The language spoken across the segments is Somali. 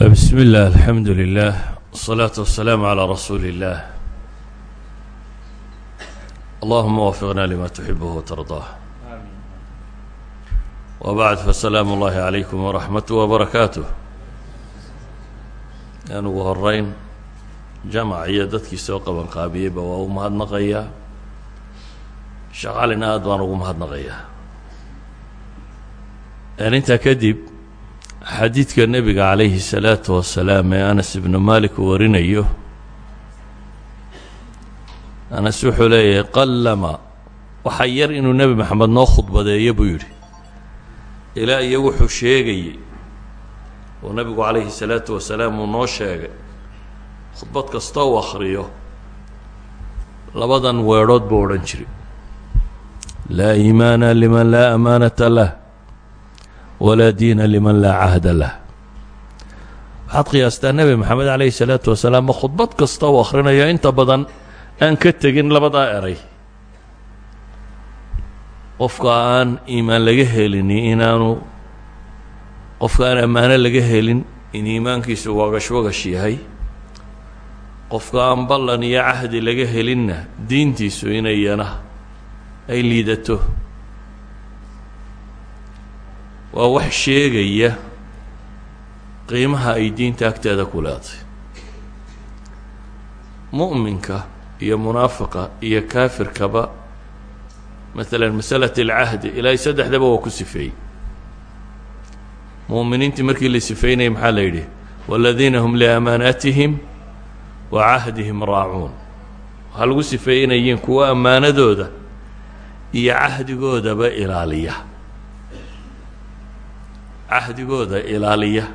بسم الله الحمد لله والصلاة والسلام على رسول الله اللهم وفقنا لما تحبه وترضاه وبعد فسلام الله عليكم ورحمته وبركاته aan ugu horeyn jamac iyo dadkii soo qaban qaabiyeyba waa u mahadnaqayaa shaqalina aad baan ugu mahadnaqayaa intaa kadib xadiidka nebiga calayhi salaatu wasalaam ee anas ibnu maalik uu warinayo anas wuxuu leeyahay qallama waxaa yar inuu nebi maxamed noo khudbadeeyo buu yidhi. Ilaa iyo wuxuu sheegayey oo nebigu calayhi salaatu wasalaam uu noo sheegay khudbad kasta uu akhriyo labadan weedhood buu odhan jiray. Laa iimaana liman laa amaanata lah walaa diina liman laa cahda lah. Waxaad qiyaastaa nebi maxamed calayhi salaatu wasalaam ma khudbad kasta uu akhrinayo inta badan aan ka tegin labadaa eray. Qofka aan iimaan laga helini inaanu qofka aan ammaano laga helin in iimaankiisu wagash wagash yahay. Qofka aan ballan iyo cahdi laga helinna diintiisu inayana ay liidato waa wax sheegaya qiimaha ay diinta agteeda ku leeday mu'minka iyo munaafiqa iyo kaafirkaba maalan masalat alcahdi ilaahay saddexdaba waa ku sifeeyey. Mu'miniintii markii la sifeynayay maxaa la yidhi? Waaladiina hum liamaanaatihim wa cahdihim raacuun. Waxaa lagu yihiin kuwo ammaanadooda iyo cahdigoodaba ilaaliya cahdigooda ilaaliya.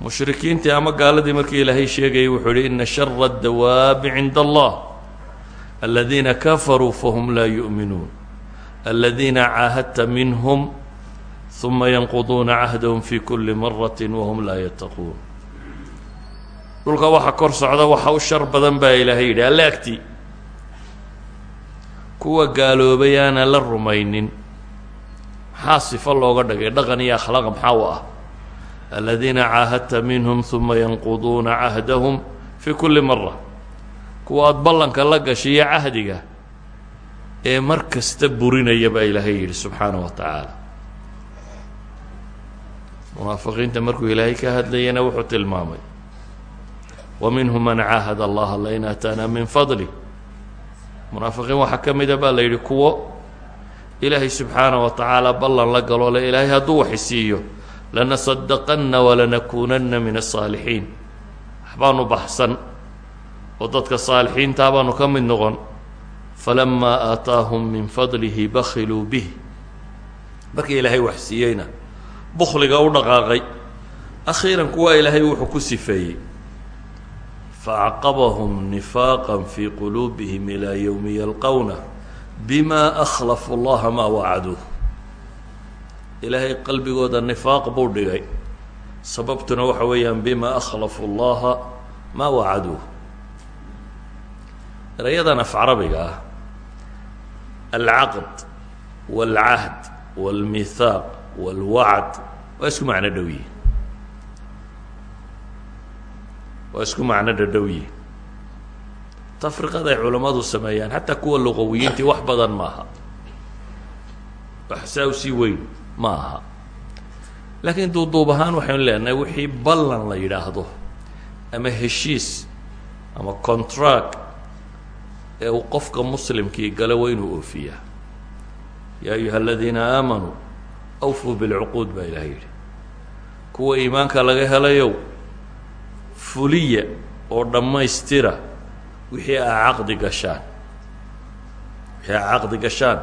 Mushrikiintii ama gaaladii markii ilaahay sheegayay wuxuu ihi ina shara اdawaabi cinda allah aladiina kafaruu fahum laa yu'minuun. Aladiina caahadta minhum ثuma yanquduuna cahdahum fi kuli marati wahum laa yattaquun. Dhulka waxa kor socda waxa u shar badan baa ilaahay yidhi alle agti kuwa gaaloobay aanan la rumaynin maxaa sifo looga dhigay dhaqan iyo akhlaaq maxaa u ah? Aladiina caahadta minhum ثuma yanquduuna cahdahum fi kuli mara kuwa aada ballanka la gashay iyo cahdiga ee mar kasta burinaya baa ilaahay yidhi subxaanaه wa tacaala. Munaafiqiinta markuu ilaahay ka hadlayana wuxuu tilmaamay wa minhum man caahad allaha lain aataana min fadli. Munaafiqiin waxaa ka mida baa la yidhi kuwo ilaahay subxaana wa tacaala ballan la galoo le ilaahay hadduu waxisiiyo lanasadaqanna walanakuunanna min asaalixiin waxbaanu baxsan oo dadka saalixiintaa ah baanu ka mid noqon. Falamaa aataahum min fadlihi bakhiluu bih. Markii ilaahay wax siiyeyna bukhliga u dhaqaaqay akhiiran kuwa ilaahay wuxuu ku sifeeyey. Faacqabahum nifaaqan fii quluubihim ilaa yowmi yalqowna bima akhlafu llaha maa wacaduuh ilaahay qalbigooda nifaaq buu dhigay sababtuna waxa weeyaan bima akhlafu llaha maa wacaduuh erayadan af carabiga ah alcaqd wاlcahd wاlmithaaq wاlwacd waa isku macno dhow yihin waa isku macno dhadhow yihin tafriqaday culammadu sameeyaan xataa kuwa luqawiyiintii wax badan maaha wax saa u weyn ma aha laakiin duuduub ahaan waxaynu leenahay wixii ballan la yidhaahdo ama heshiis ama contract ee uu qofka muslimkii gala waa inuu oofiyaa yaa ayuha aladiina aamanuu awfuu bilcuquud baa ilaah yidhi kuwa iimaanka laga helayow fuliya oo dhammaystira wixii aa caqdi gashaan. Wixii aa caqdi gashaan.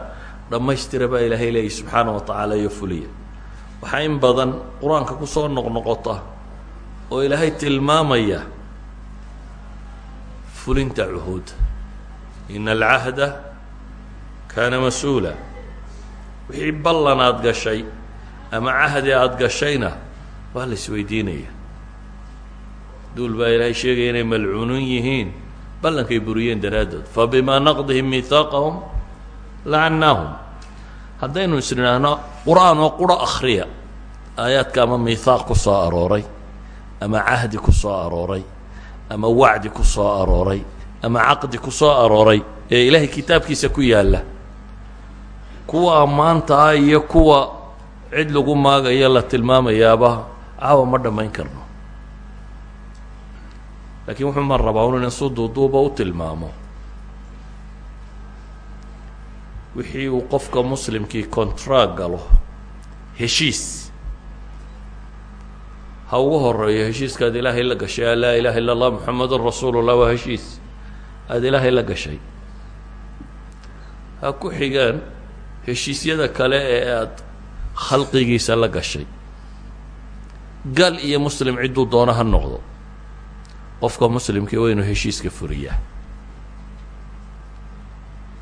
Dhammaystira baa ilaahay leeyahy subxaana wa tacaala iyo fuliya. Waxaa in badan qur'aanka ku soo noqnoqota oo ilaahay tilmaamaya fulinta cuhuudda ina alcahda kaana mas'uula. Wixii ballan aada gashay ama cahdi aada gashayna waa la isweydiinaya duul baa ilaahay sheegaya inay malcuunuun yihiin ballankay buriyeen daraaddood. Fabimaa naqdihim mihaaqahum lacannaahum haddaynu isnidhaahno qur'aan oo quro akhriya aayaadka ama miihaaq ku soo arooray ama cahdi ku soo arooray ama wacdi ku soo arooray ama caqdi ku soo arooray ee ilaahay kitaabkiisa ku yaalla kuwa ammaanta ah iyo kuwa cid lagu maagayo la tilmaamayaaba caawa ma dhammayn karno laakiin wuxuu ma rabaa un in su duuduuba u tilmaamo. Wixii uu qofka muslimkii contract galo heshiis. Ha ugu horeeyo heshiiskaad ilaahay la gashay laa ilaha illa allah muxamedun rasuulu llah waa heshiis. Aada ilaahay la gashay. Ha ku xigaan heshiisyada kale ee aada khalqigiisa la gashay. Gal iyo muslim cidduu doono ha noqdo qofka muslimkii waa inuu heshiiska furiyaa.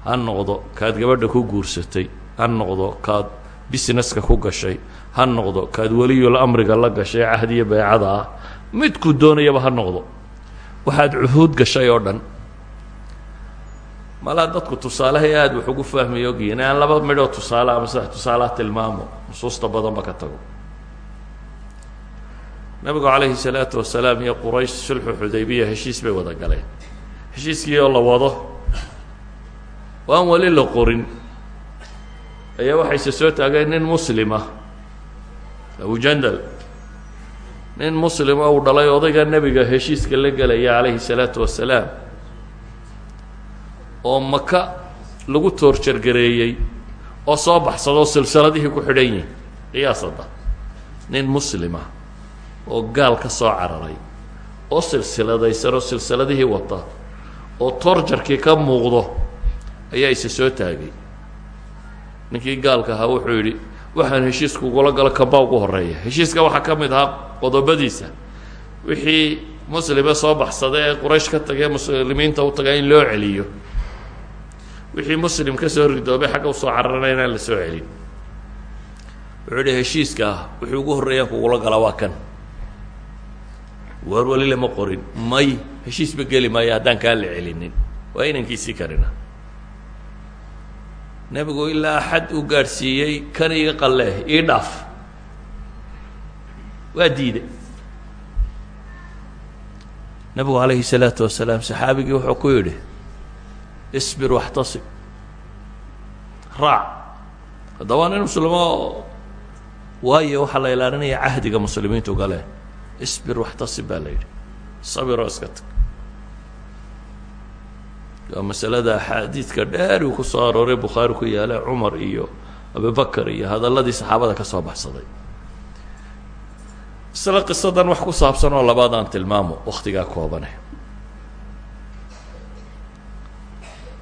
Ha noqdo kaad gabadha ku guursatay ha noqdo kaad businesska ku gashay ha noqdo kaad weliyul amriga la gashay cahdiyo beecada ah midkuu doonayaba ha noqdo. Waxaad cuhuud gashay oo dhan. Malaa dadku tusaalehay aada wax ugu fahmaya ogyihiin aan laba midhoo tusaale ama saddex tusaalaha tilmaamo nusuusta badanba ka tago nabigu calayhi salaatu wasalaam iyo quraysh sulxu xudaybiya heshiis bay wada galeen. Heshiiskii oo la wado oo aan weli la qorin. Ayaa waxayse soo taageen nin muslima abujandal nin muslima uu dhalay odayga nebiga heshiiska la gelaya calayhi salaatu wasalaam oo maka lagu toorjargareeyey oo soo baxsadoo silsiladihii ku xidhan yihiin qiyaasada nin muslima oo gaal ka soo cararay oo silsiladaysan oo silsiladihii wata oo toorjarkii ka muuqdo ayaa isa soo taagay. Ninkii gaalka ahaa wuxuu yidhi waxaan heshiiska ugula galo kambaa ugu horreeya heshiiska waxaa ka mid ahaa qodobadiisa. Wixii muslime soo baxsada ee quraysh ka tagay muslimiinta u tagaa in loo celiyo. Wixii muslim ka soo ridoobay xagga u soo cararana inaan la soo celin. Wuxuu yidhi heshiiska ah wixii ugu horreeyaan kugula galaa waa kan waar weli lama qorin. May heshiisba geli maayo haddaan kaa la celinin. Waa inankiisii karina. Nebigu ilaa xad uu gaadhsiiyey kan iga qalle ii dhaaf. Waa diiday nebigu calayhi salaatu wasalaam saxaabigii wuxuu ku yidhi isbir waxtasib. Raac. Haddaba nin muslimo waayo waxaa la ilaalinaya cahdiga muslimiintu gale isbir waxtasib baa la yidhi sabiroo iska tag waa masalada axaadiidka dheer uu ku soo arooray bukhaari ku yaalla cumar iyo abubakar iyo hadalladii saxaabada ka soo baxsaday isla qisadan wax ku saabsan oo labaad aan tilmaamo waktigaa koobane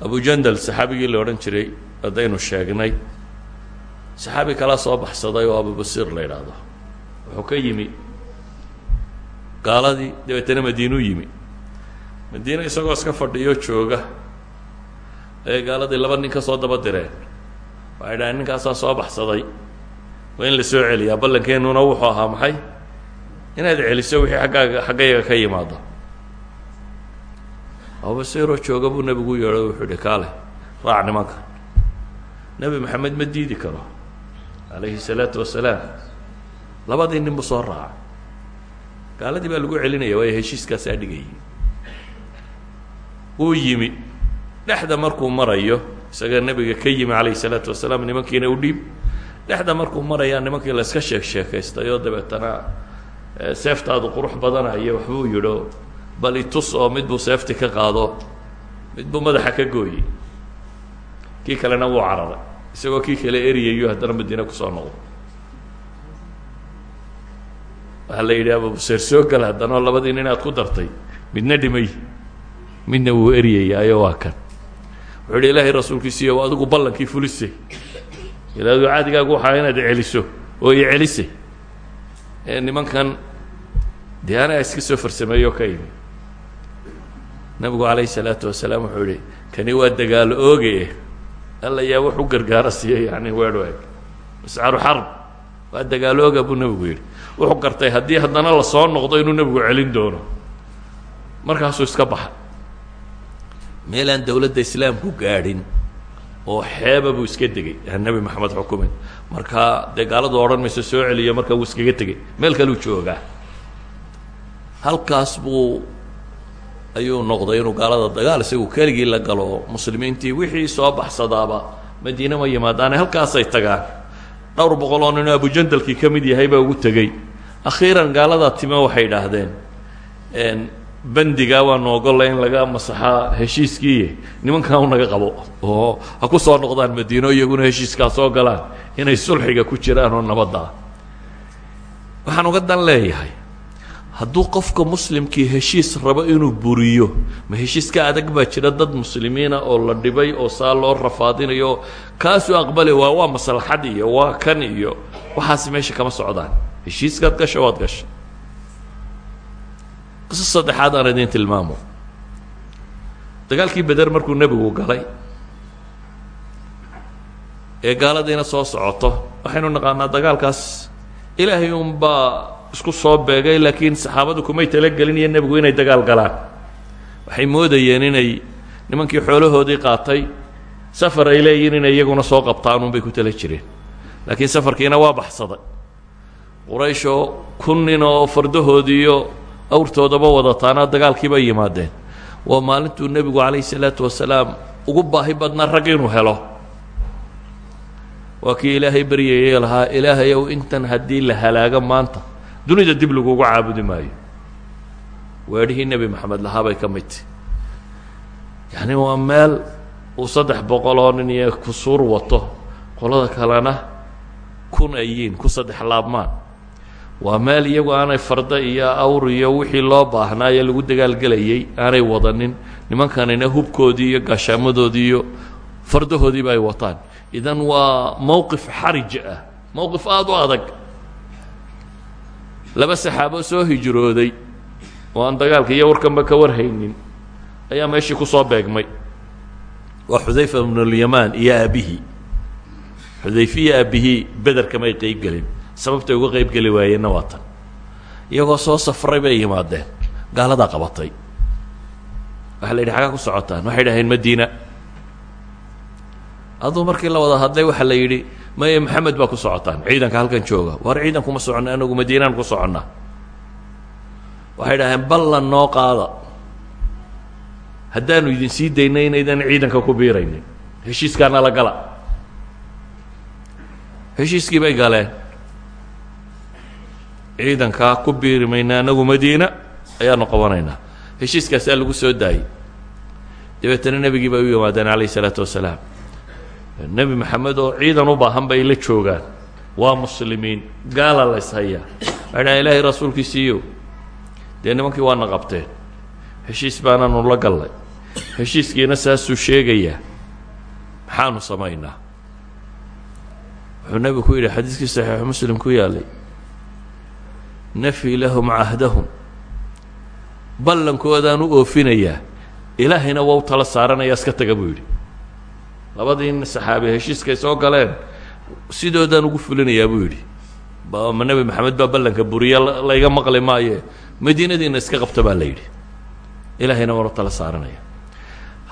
abujandal saxaabigii la odhan jiray haddaynu sheegnay saxaabi kala soo baxsaday oo abubasiir la yidhaahdo wuxuu ka yimi gaaladii dabeetana madiinuu yimi. Madiine isagoo iska fadhiyo jooga. Ayay gaaladii laba nin ka soo daba direen. Waxay dhahaen ninkaasaa soo baxsaday. Waa in la soo celiyaa. Ballankeenuna wuxuu ahaa maxay? Inaad celiso wixii aggaaga xaggayaga ka yimaado. Abubasiiroo jooga buu nebigu yeedho wuxuu ihi kaale raac nimanka. Nebi maxamed ma diidi karo. Calayhi salaatu wasalaam. Labadii nin soo raaca gaaladii baa lagu celinaya waayo heshiiskaasaa dhigayay wuu yimi. Dhexda markuu marayo isaga nebiga ka yimi calayhi salaatu wasalaam nimankiina u dhiib. Dhexda markuu marayaa nimankii la iska sheek sheekaystay oo dabeetana seeftaadu qurux badanayo waxbuu yidho bal itus oo mid buu seefti ka qaado mid buu madaxa ka gooyey. Kii kalena wuu cararay isagoo kii kale eriyayo haddana madiine ku soo noqdo waxaa la yidhi abubuseer soo gal haddana oo labadii ku dartay. Midna dhimay midna wuu eryayaayo waa kan. Wuxuu yidhi ilaahay rasuulkiisiiyo adigu ballankii fulisay ilaadu caadigaagu waxaa inaad celiso oo i celisay ee nimankan dee iska soo farsameeyo ka imi nabigu calayhi salaatu wasalaam wuxuu yihi kani waa dagaalo oogaye alla yaa wax u gargaaro siiya yani weedh eg mascaru xarb. Waa dagaalo buu nebigu yidhi wuxuu gartay haddii haddana la soo noqdo inuu nebigu celin doono. Markaasuu iska baxa. Meel aan dowladda islaamku gaadhin oo xeeba buu iska degay aan nebi maxamed xukumin. Markaa dee gaaladu odhan mayso soo celiyo markaa wuu iskaga tegey meel kaluu joogaa. Halkaas buu ayuu noqday inuu gaalada dagaal isagu keligii la galo muslimiintii wixii soo baxsadaaba madiine ma yimaadaane halkaasay tagaan dhowr boqol oo ninoo abujandalkii ka mid yahay baa ugu tegey. Akhiiran gaaladaa time waxay idhaahdeen bandigaa waanu ogolla in laga masaxaa heshiiskii nimankan u naga qabo. Oo ha ku soo noqdaan madiino iyaguna heshiiskaa soo galaan inay sulxiga ku jiraan oo nabadda. Waxaan uga dan leeyahay hadduu qofka muslimkii heshiis rabo inuu buriyo ma heshiiska adag baa jira dad muslimiina oo la dhibay oo saa loo rafaadinayo kaasuu aqbali waa waa maslaxad iyo waa kan iyo waxaasi meesha kama socdaan. Heshiiskaad gasha waad gasha qiso saddexaad aan idiin tilmaamo. Dagaalkii beder markuu nebigu galay ee gaaladiina soo socoto waxaynu naqaanaa dagaalkaas ilaahay unbaa isku soo beegay laakiin saxaabadu kumay talagelin iyo nebigu inay dagaal galaan. Waxay moodayeen inay nimankii xoolahoodii qaatay safar ay leeyihiin inay iyaguna soo qabtaan unbay ku tala jireen. Laakiin safarkiina waa baxsaday. Qurayshoo kun nin oo fardahoodiiyo awrtoodaba wadataana dagaalkiiba yimaadeen. Waa maalintuu nebigu calayhi salaatu wasalaam ugu baahi badnaa rag inuu helo. Waa kii ilaahay baryayay lahaa ilaahayow intan haddii la halaago maanta dunida dib lagugu caabudi maayo. Weedhihii nebi maxamed lahaa bay ka mid. Tahi yacni waa meel uu saddex boqol oo nin iyo kusuur wato. Qolada kalena kun ayiin ku saddex laabmaan. Waa meel iyagu aanay farda iyo awr iyo wixii loo baahnaaye lagu dagaalgelayay aanay wadanin. Nimankanina hubkoodii iyo gaashaamadoodii iyo fardahoodiiba ay wataan. Idan waa mowqif xarij ah mowqif aada u adag laba saxaabo soo hijrooday oo aan dagaalka iyo warkanba ka warhaynin ayaa meeshii ku soo beegmay. Waa xudayfa ibnulyamaan iyo aabihii xudayfe iyo aabihii bederkamay qeyb gelin sababtay uga qayb geli waayeenna waa tan. Iyagoo soo safray bay yimaadeen gaaladaa qabatay. Waxaa la yidhi xagaa ku socotaan. Waxay dhaheen madiina. Aduu markii la wada hadlay waxaa la yidhi maye maxamed baa ku socotaan. Ciidanka halkan jooga. War ciidan kuma soconna anagu madiinaan ku soconnaa waxay dhaheen ballan noo qaada haddaanu idin sii daynay inaydan ciidanka ku biiraynin. Heshiiskaana la gala. Heshiiskii bay galeen. Ciidankaa ku biiri mayna anagu madiina ayaanu qabanaynaa heshiiskaasaa lagu soo daayey. Dabeetana nebigii bay u yimaadeen calayh isalaatu wasalaam nebi maxamed oo ciidan u baahan bay la joogaan. Waa muslimiin gaala la ishayaa. Waxay dhahan ilaahay rasuulkiisiiyo dee nimankii waana qabteen heshiis baanaanu la gallay. Heshiiskiina saasuu sheegayaa. Maxaanu samaynaa? Wuxuu nebigu ku yidhi xadiiskii saxiixu muslim ku yaalay nafyi lahum cahdahum. Ballankoodaan u oofinayaa. Ilaahayna waa u tala saaranaya iska taga buu yidhi labadii saxaabi heshiiskay soo galeen sidoodaan ugu fulinayaa buu yidhi. Ma nebi maxamed baa ballanka buriya layga maqli maaye. Madiinadiina iska qabta baa la yidhi. Ilaahayna waanu tala saaranaya.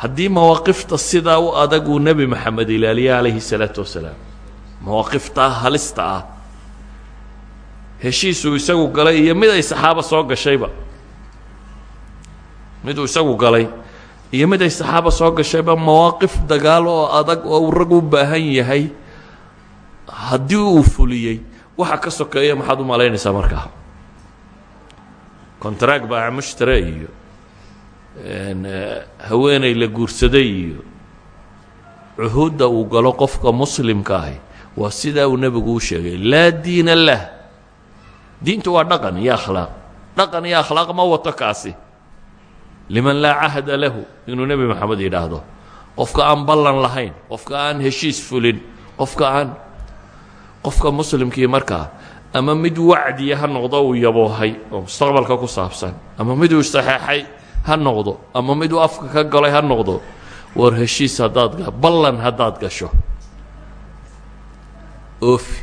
Haddii mawaaqifta sidaa u adag uu nebi maxamed ilaaliya calayhi salaatu wasalaam mawaaqiftaa halista ah heshiisuu isagu galay iyo mid ay saxaabo soo gashayba miduu isagu galay iyo mid ay saxaaba soo gashayba mawaaqif dagaal oo adag oo uu rag u baahan yahay haddii uu fuliyey waxa ka sokeeya maxaad u malaynaysaa markaa contract baa mushtare iyo haweeney la guursaday iyo cuhuudda uu galo qofka muslimka ahi waa sidaa uu nebigu u sheegay laa diina lah. Diintu waa dhaqan iyo akhlaaq. Dhaqan iyo akhlaaq ma wato kaasi liman laa cahda lahu inuu nebi moxamed yidhaahdo. Qofka aan ballan lahayn qofka aan heshiis fulin qofka aan qofka muslimkii markaa ama mid wacdiya ha noqdo uu yaboohay oo mustaqbalka ku saabsan ama miduu saxeexay ha noqdo ama miduu afka ka galay ha noqdo war heshiis haddaad ballan haddaad gasho. Oofi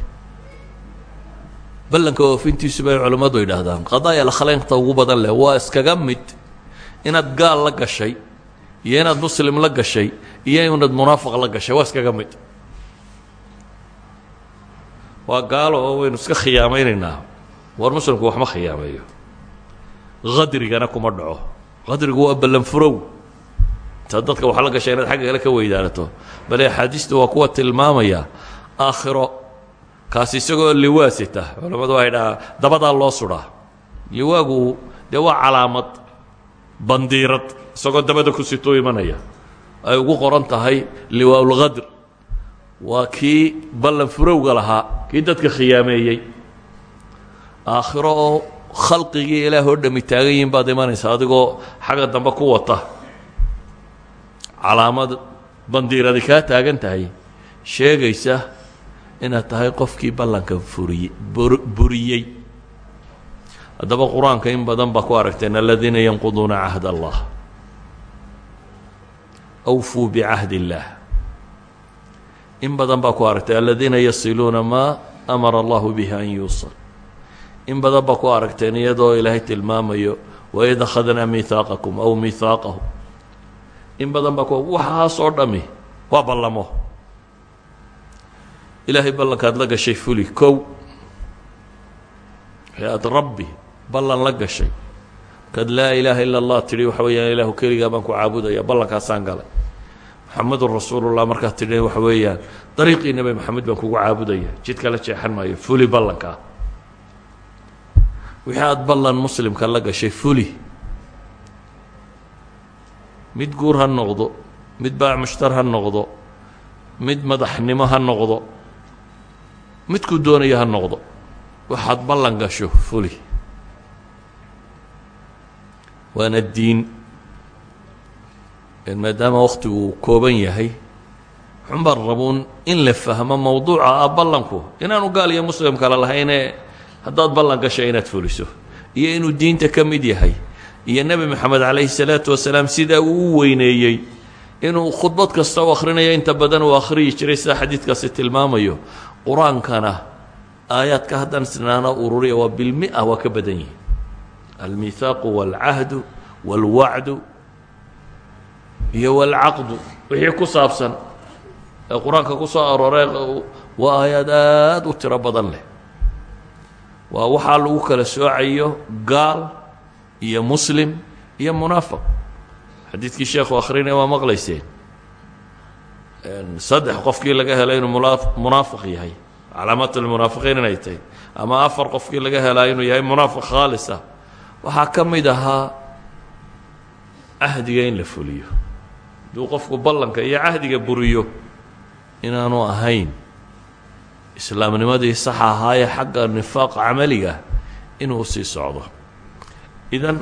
ballanka oofintiisu bay culimmadu yidhaahdaan qadaaya lakhleenqta ugu badan leh waa iskaga mid inaad gaal la gashay iyo inaad muslim la gashay iyo inaad munaafiq la gashay waa iskaga mid. Waa gaalo oo waynu iska khiyaamaynaynaa war muslimku waxma khiyaameeyo. Qadrigana kuma dhaco. Qadrigu waa ballanfurow. Intaad dadka waxa la gashay inaad xagga kale ka weydaanato bale axaadiistu waa kuwa tilmaamaya aakhiro kaasi isagoo liwaasita. Culammadu waxay dhahaa dabadaa loo sudhaa liwaagu dee waa calaamad bandiirad isagoo dabada ku sitoo imanaya ay ugu qoran tahay liwaaulqadr waa kii ballan furowga lahaa kii dadka khiyaameeyey. Aakhiro oo khalqigii ilaah oo dhami taagan yihiin baad imanaysa adigoo xagga dambe ku wata. Calaamad bandiiradi kaa taagan tahay. Sheegaysa inaad tahay qofkii ballanka furiye buriyey haddaba qur'aanka in badan baa ku aragteen aladiina yanquduuna cahd allah awfuu bicahd اllah in badan baa ku aragtay aladiina yasiluuna maa amara allahu bihi an yuusal. In badan baa ku aragteen iyadoo ilaahay tilmaamayo waid akhadnaa mihaaqakum aw mihaaqahu in badan baa ku waxaas oo dhami waa ballamo. Ilaahay ballankaad la gashay fuli kow aad rabbi ballan la gashay. Markaad laa ilaaha ila allah tidhi waxa weeyaan ilaahu keligaa baan ku caabudaya ballankaasaan galay. Maxamedun rasuulullah markaad tidhi waxa weeyaan dariiqii nebi maxamed baan kugu caabudaya. Jid kala jeexan maayo fuli ballankaa. Wixii aada ballan muslimka la gashay fuli. Mid guur ha noqdo mid baac mushtar ha noqdo mid madaxnimo ha noqdo midkuu doonaya ha noqdo. Waxaad ballan gasho fuli waana diin. Maadaama waktigu uu kooban yahay xunbaan rabuun in la fahmo mowduuca ah ballanku. Inaanu gaal iyo muslim kale lahaynee haddaad ballan gasho inaad fuliso iyo inuu diinta ka mid yahay iyo nebi moxamed calayhi salaatu wasalaam sidaa uu u weyneeyey inuu khudbad kasta u akhrinayo inta badan uu akhriyi jiray sida xadiidkaasi tilmaamayo qur'aankana aayaadka haddaan sinaana ururiya waa bilmia waa ka badan yihiin almihaaqu waalcahdu waalwacdu iyo waalcaqdu wixii ku saabsan ee qur'aanka ku soo arooray waa aayaad aad u tiro badan leh waa waxaa lagu kala soocayo gaal iyo muslim iyo munaafiq xadiidkii sheekhu akhrinaya waa maqlayseen saddex qofkii laga helay inuu mula munaafiq yahay calaamaat almunaafiqiin inay tahay ama afar qofkii laga helaa inuu yahay munaafiq khaalis ah waxaa ka mid ahaa cahdiga in la fuliyo. Hadduu qofku ballanka iyo cahdiga buriyo inaanu ahayn islaamnimadii saxa ahaayee xagga nifaaq camaliga inuu sii socdo. Idan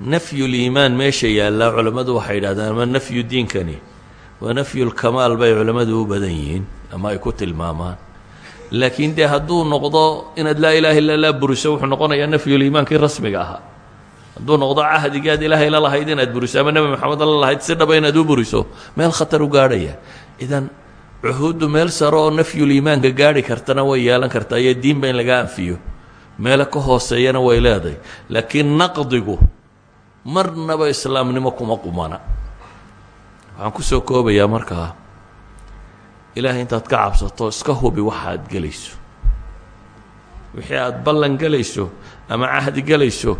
nafyuliimaan meesha yaallaa culammadu waxay yidhahdeen ama nafyu diinkani waa nafyulkamaal bay culammadu u badan yihiin ama ay ku tilmaamaan laakiin dee hadduu noqdo inaad laa ilaha illa llah buriso wuxuu noqonayaa nafyuliimaankii rasmiga ahaa. Hadduu noqdo cahdigii aad ilaahay la lahayd inaad buriso ama nebi moxamed la lahayd si dhaba inaad u buriso meel khatar u gaadhaya. Idan cuhuuddu meel sare oo nafyuliimaanka gaadhi kartana way yeelan kartaa iyo diinba in laga anfiyo. Meelo ka hooseeyana way leedahay. Laakiin naqdigu marnaba islaamnimo kuma qumana. Waxaan ku soo koobayaa markaa ilaahay intaad ka cabsato iska hubi waxa aad gelayso. Wixii aad ballan gelayso ama cahdi gelayso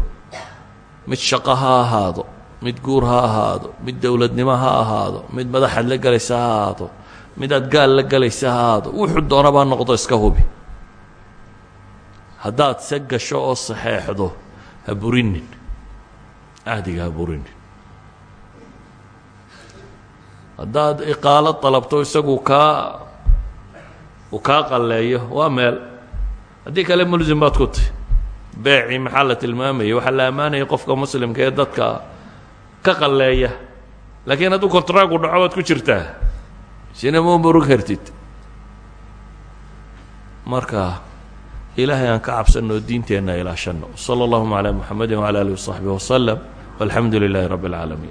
mid shaqo ha ahaado mid guur ha ahaado mid dowladnimo ha ahaado mid madaxaad la gelaysa ha ahaado mid aad gaal la gelaysa ha ahaado wuxuu doonabaa noqdo iska hubi. Haddaad se gasho oo saxeexdo ha burinin. Cahdiga ha burinin haddaad iqaalo dalabto isagu kaa uu kaa qalleeyo waa meel. Haddii kale mulsim baad ku tihi beecii maxaa la tilmaamayay waxaa la ammaanayay qofka muslimka ee dadka ka qalleeya. Laakiin hadduu kontraagu dhaco waad ku jirtaa. Sina ma murug hertid. Marka ilaahay aan ka cabsanno diinteenna ilaashanno sala allahuma calaa muxamadi wacala alih wasaxbih wasalam walxamdu lilaahi rabbi اlcaalamiin